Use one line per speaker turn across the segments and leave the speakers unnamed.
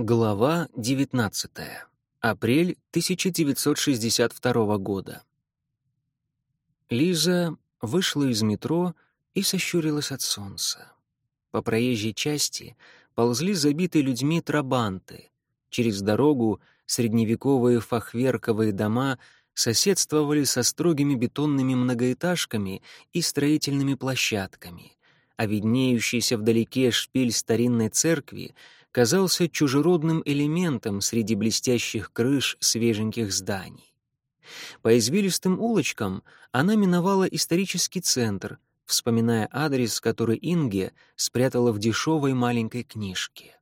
Глава 19. Апрель 1962 года. Лиза вышла из метро и сощурилась от солнца. По проезжей части ползли забитые людьми трабанты. Через дорогу средневековые фахверковые дома соседствовали со строгими бетонными многоэтажками и строительными площадками, а виднеющийся вдалеке шпиль старинной церкви — казался чужеродным элементом среди блестящих крыш свеженьких зданий. По извилистым улочкам она миновала исторический центр, вспоминая адрес, который Инге спрятала в дешевой маленькой книжке.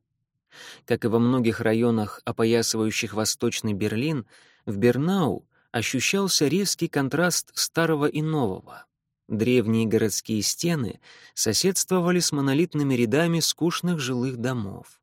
Как и во многих районах, опоясывающих Восточный Берлин, в Бернау ощущался резкий контраст старого и нового. Древние городские стены соседствовали с монолитными рядами скучных жилых домов.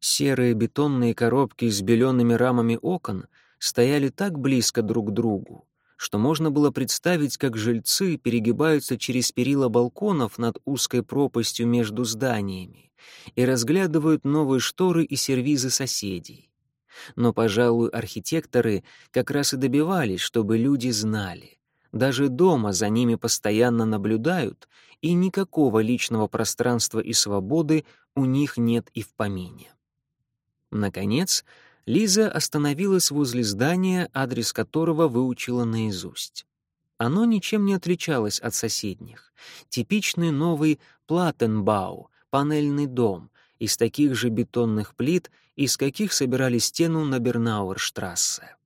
Серые бетонные коробки с белеными рамами окон стояли так близко друг к другу, что можно было представить, как жильцы перегибаются через перила балконов над узкой пропастью между зданиями и разглядывают новые шторы и сервизы соседей. Но, пожалуй, архитекторы как раз и добивались, чтобы люди знали. Даже дома за ними постоянно наблюдают, и никакого личного пространства и свободы у них нет и в помине. Наконец, Лиза остановилась возле здания, адрес которого выучила наизусть. Оно ничем не отличалось от соседних. Типичный новый Платтенбау, панельный дом, из таких же бетонных плит, из каких собирали стену на Бернауэрштрассе.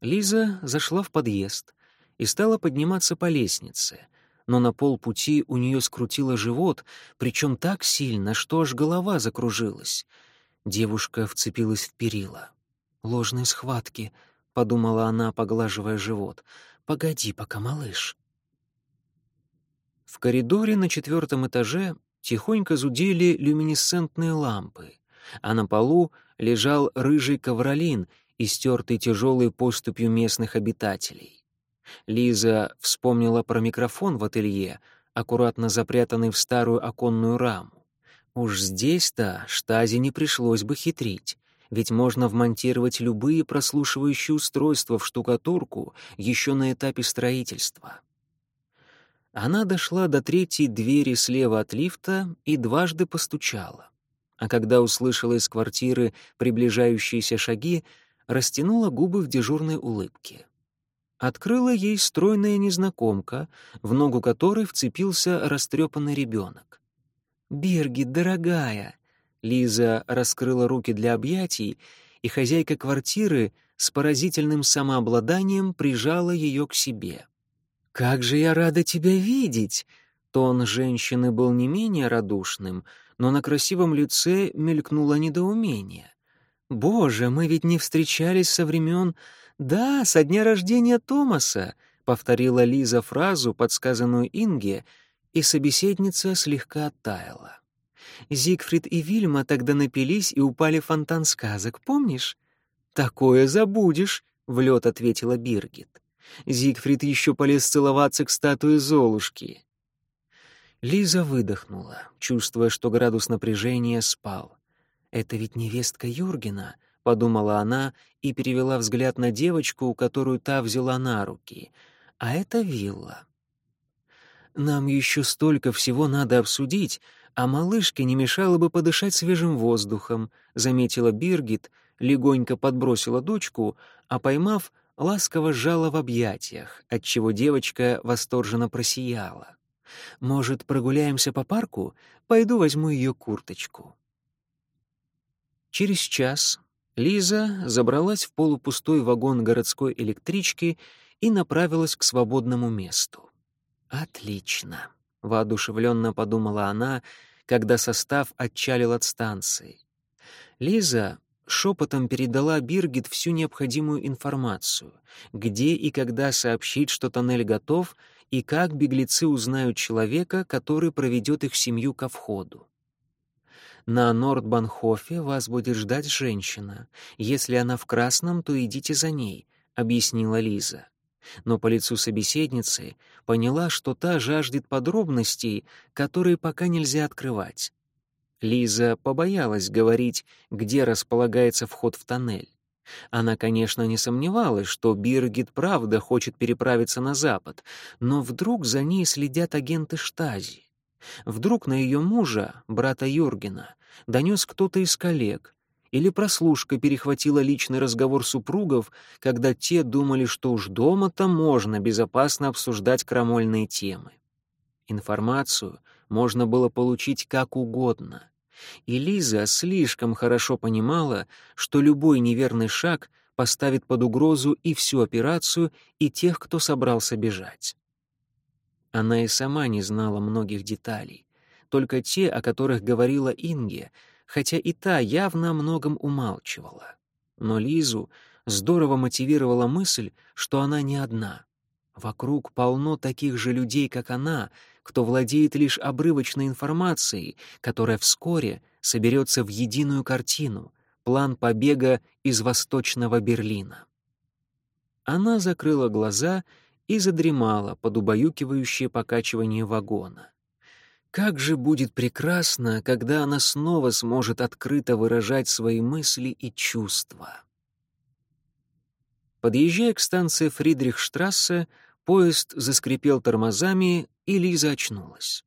Лиза зашла в подъезд и стала подниматься по лестнице, но на полпути у нее скрутило живот, причем так сильно, что аж голова закружилась — Девушка вцепилась в перила. «Ложные схватки», — подумала она, поглаживая живот. «Погоди пока, малыш». В коридоре на четвертом этаже тихонько зудели люминесцентные лампы, а на полу лежал рыжий ковролин, истертый тяжелой поступью местных обитателей. Лиза вспомнила про микрофон в ателье, аккуратно запрятанный в старую оконную раму. Уж здесь-то штазе не пришлось бы хитрить, ведь можно вмонтировать любые прослушивающие устройства в штукатурку еще на этапе строительства. Она дошла до третьей двери слева от лифта и дважды постучала. А когда услышала из квартиры приближающиеся шаги, растянула губы в дежурной улыбке. Открыла ей стройная незнакомка, в ногу которой вцепился растрепанный ребенок. «Бергит, дорогая!» Лиза раскрыла руки для объятий, и хозяйка квартиры с поразительным самообладанием прижала ее к себе. «Как же я рада тебя видеть!» Тон женщины был не менее радушным, но на красивом лице мелькнуло недоумение. «Боже, мы ведь не встречались со времен...» «Да, со дня рождения Томаса», — повторила Лиза фразу, подсказанную Инге, и собеседница слегка оттаяла. Зигфрид и Вильма тогда напились и упали в фонтан сказок, помнишь? «Такое забудешь», — в лед ответила Биргит. Зигфрид еще полез целоваться к статуе Золушки. Лиза выдохнула, чувствуя, что градус напряжения спал. «Это ведь невестка Юргена», — подумала она и перевела взгляд на девочку, которую та взяла на руки. «А это вилла. Нам еще столько всего надо обсудить, а малышке не мешало бы подышать свежим воздухом», — заметила Биргит, легонько подбросила дочку, а поймав, ласково сжала в объятиях, отчего девочка восторженно просияла. «Может, прогуляемся по парку? Пойду возьму ее курточку». Через час Лиза забралась в полупустой вагон городской электрички и направилась к свободному месту. «Отлично», — воодушевленно подумала она, когда состав отчалил от станции. Лиза шепотом передала Биргит всю необходимую информацию, где и когда сообщить, что тоннель готов, и как беглецы узнают человека, который проведет их семью ко входу. На Нордбанхофе вас будет ждать женщина. Если она в красном, то идите за ней, объяснила Лиза но по лицу собеседницы поняла, что та жаждет подробностей, которые пока нельзя открывать. Лиза побоялась говорить, где располагается вход в тоннель. Она, конечно, не сомневалась, что Биргит правда хочет переправиться на запад, но вдруг за ней следят агенты Штази. Вдруг на ее мужа, брата Юргена, донес кто-то из коллег, или прослушка перехватила личный разговор супругов, когда те думали, что уж дома-то можно безопасно обсуждать крамольные темы. Информацию можно было получить как угодно. И Лиза слишком хорошо понимала, что любой неверный шаг поставит под угрозу и всю операцию, и тех, кто собрался бежать. Она и сама не знала многих деталей, только те, о которых говорила Инге, хотя и та явно о многом умалчивала. Но Лизу здорово мотивировала мысль, что она не одна. Вокруг полно таких же людей, как она, кто владеет лишь обрывочной информацией, которая вскоре соберется в единую картину — план побега из Восточного Берлина. Она закрыла глаза и задремала под убаюкивающее покачивание вагона. Как же будет прекрасно, когда она снова сможет открыто выражать свои мысли и чувства. Подъезжая к станции Фридрихштрассе, поезд заскрипел тормозами, и Лиза очнулась.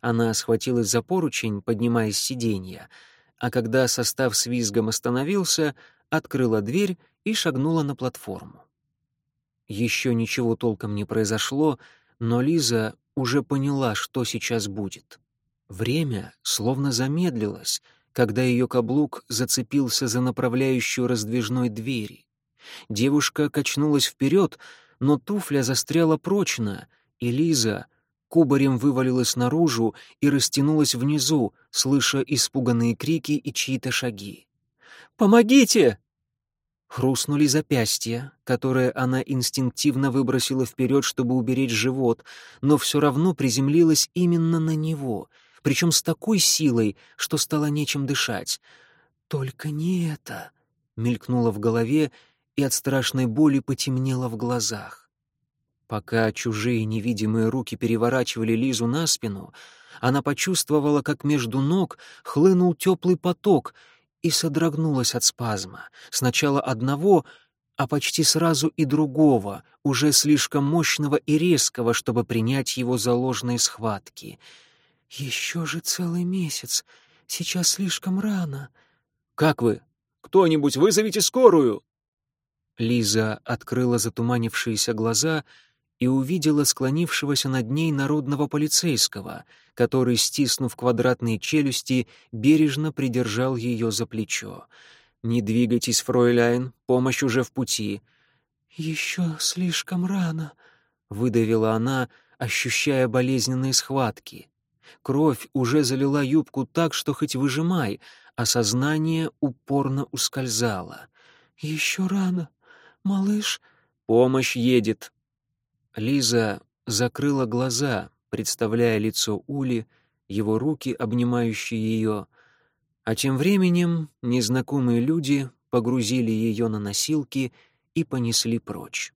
Она схватилась за поручень, поднимаясь с сиденья, а когда состав с визгом остановился, открыла дверь и шагнула на платформу. Еще ничего толком не произошло, но Лиза уже поняла, что сейчас будет. Время словно замедлилось, когда ее каблук зацепился за направляющую раздвижной двери. Девушка качнулась вперед, но туфля застряла прочно, и Лиза кубарем вывалилась наружу и растянулась внизу, слыша испуганные крики и чьи-то шаги. «Помогите!» Хрустнули запястья, которые она инстинктивно выбросила вперед, чтобы уберечь живот, но все равно приземлилась именно на него, причем с такой силой, что стало нечем дышать. «Только не это!» — мелькнуло в голове, и от страшной боли потемнело в глазах. Пока чужие невидимые руки переворачивали Лизу на спину, она почувствовала, как между ног хлынул теплый поток и содрогнулась от спазма. Сначала одного, а почти сразу и другого, уже слишком мощного и резкого, чтобы принять его за ложные схватки. «Еще же целый месяц. Сейчас слишком рано». «Как вы? Кто-нибудь вызовите скорую!» Лиза открыла затуманившиеся глаза — и увидела склонившегося над ней народного полицейского, который, стиснув квадратные челюсти, бережно придержал ее за плечо. «Не двигайтесь, фройляйн, помощь уже в пути». «Еще слишком рано», — выдавила она, ощущая болезненные схватки. Кровь уже залила юбку так, что хоть выжимай, а сознание упорно ускользало. «Еще рано, малыш...» «Помощь едет», Лиза закрыла глаза, представляя лицо Ули, его руки, обнимающие ее, а тем временем незнакомые люди погрузили ее на носилки и понесли прочь.